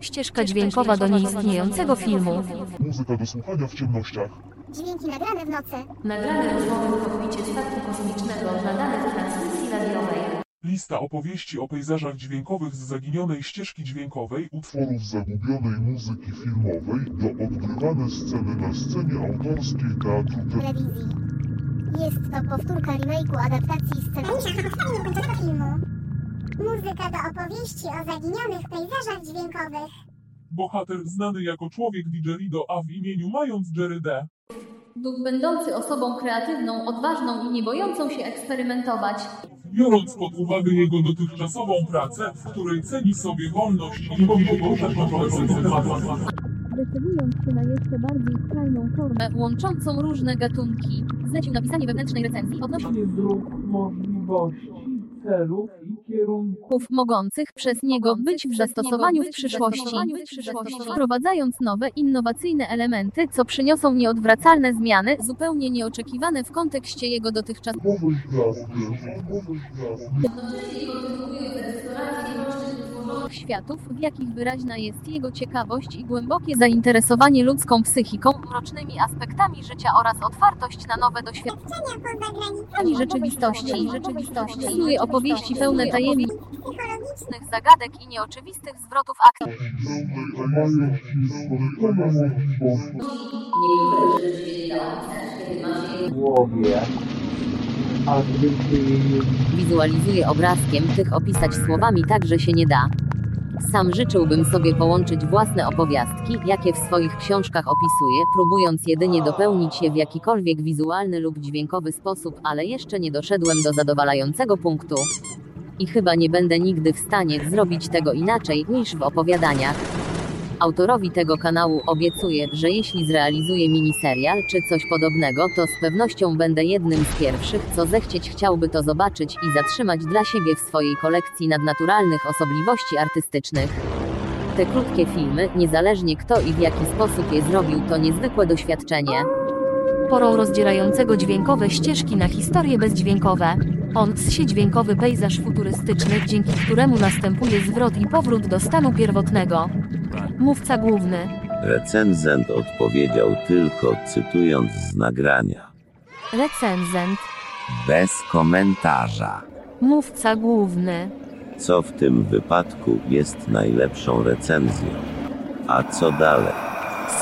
Ścieżka dźwiękowa do nieistniejącego filmu. Muzyka do słuchania w ciemnościach. Dźwięki nagrane w nocy. Nagrane rozmowy w kokpicie Lista opowieści o pejzażach dźwiękowych z zaginionej ścieżki dźwiękowej, utworów zagubionej muzyki filmowej, do odgrywane sceny na scenie autorskiej teatru te... telewizji. Jest to powtórka remake'u adaptacji scenariusza filmu. Muzyka do opowieści o zaginionych pejzażach dźwiękowych. Bohater znany jako człowiek Didgeridoo, a w imieniu mając Jerry D. Duch będący osobą kreatywną, odważną i nie bojącą się eksperymentować. Biorąc pod uwagę jego dotychczasową pracę, w której ceni sobie wolność i tematy. Decydując się na jeszcze bardziej skrajną formę, łączącą różne gatunki, zlecił napisanie wewnętrznej recenzji odnośnie dróg, możliwości, celów i kierunków. mogących przez niego być w zastosowaniu w przyszłości, wprowadzając nowe, innowacyjne elementy, co przyniosą nieodwracalne zmiany, zupełnie nieoczekiwane w kontekście jego dotychczas. Światów, w jakich wyraźna jest jego ciekawość i głębokie zainteresowanie ludzką psychiką, mrocznymi aspektami życia oraz otwartość na nowe doświadczenia Poza granicami rzeczywistości. rzeczywistości. Snuje opowieści pełne tajemnic, psychologicznych zagadek i nieoczywistych zwrotów akcji. Pełnej majści spotykane możliwości. W głowie, a gdy się jej nie Wizualizuje obrazkiem, tych opisać słowami także się nie da. Sam życzyłbym sobie połączyć własne opowiastki, jakie w swoich książkach opisuję, próbując jedynie dopełnić je w jakikolwiek wizualny lub dźwiękowy sposób, ale jeszcze nie doszedłem do zadowalającego punktu. I chyba nie będę nigdy w stanie zrobić tego inaczej niż w opowiadaniach. Autorowi tego kanału obiecuję, że jeśli zrealizuję miniserial czy coś podobnego, to z pewnością będę jednym z pierwszych, co zechcieć chciałby to zobaczyć i zatrzymać dla siebie w swojej kolekcji nadnaturalnych osobliwości artystycznych. Te krótkie filmy, niezależnie kto i w jaki sposób je zrobił, to niezwykłe doświadczenie. Porą rozdzierającego dźwiękowe ścieżki na historie bezdźwiękowe. On się dźwiękowy pejzaż futurystyczny, dzięki któremu następuje zwrot i powrót do stanu pierwotnego. Mówca główny. Recenzent odpowiedział tylko cytując z nagrania. Recenzent. Bez komentarza. Mówca główny. Co w tym wypadku jest najlepszą recenzją? A co dalej?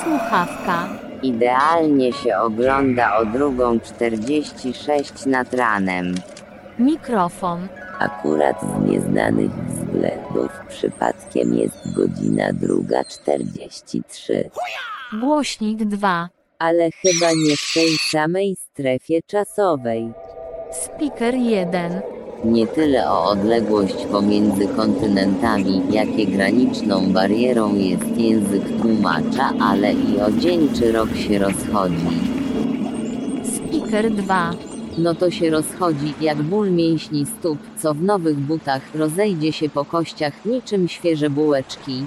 Słuchawka. Idealnie się ogląda o drugą 46 nad ranem. Mikrofon. Akurat z nieznanych względów przypadkiem jest godzina druga 43. Głośnik 2. Ale chyba nie w tej samej strefie czasowej. Speaker 1. Nie tyle o odległość pomiędzy kontynentami, jakie graniczną barierą jest język tłumacza, ale i o dzień czy rok się rozchodzi. Speaker 2. No to się rozchodzi, jak ból mięśni stóp, co w nowych butach rozejdzie się po kościach niczym świeże bułeczki.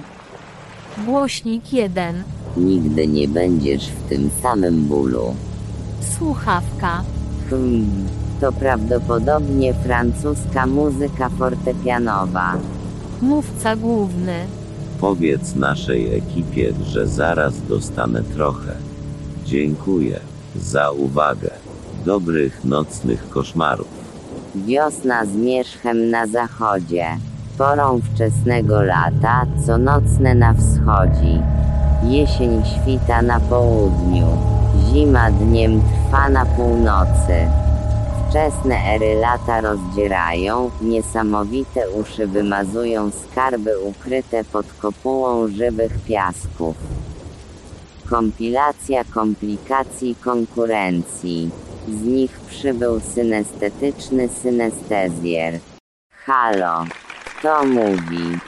Głośnik 1. Nigdy nie będziesz w tym samym bólu. Słuchawka. Hmm, to prawdopodobnie francuska muzyka fortepianowa. Mówca główny. Powiedz naszej ekipie, że zaraz dostanę trochę. Dziękuję za uwagę. Dobrych nocnych koszmarów. Wiosna zmierzchem na zachodzie. Porą wczesnego lata, co nocne na wschodzi. Jesień świta na południu. Zima dniem trwa na północy. Wczesne ery lata rozdzierają, niesamowite uszy wymazują skarby ukryte pod kopułą żywych piasków. Kompilacja komplikacji konkurencji. Z nich przybył synestetyczny synestezjer. Halo, kto mówi?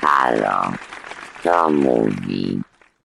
Halo, kto mówi?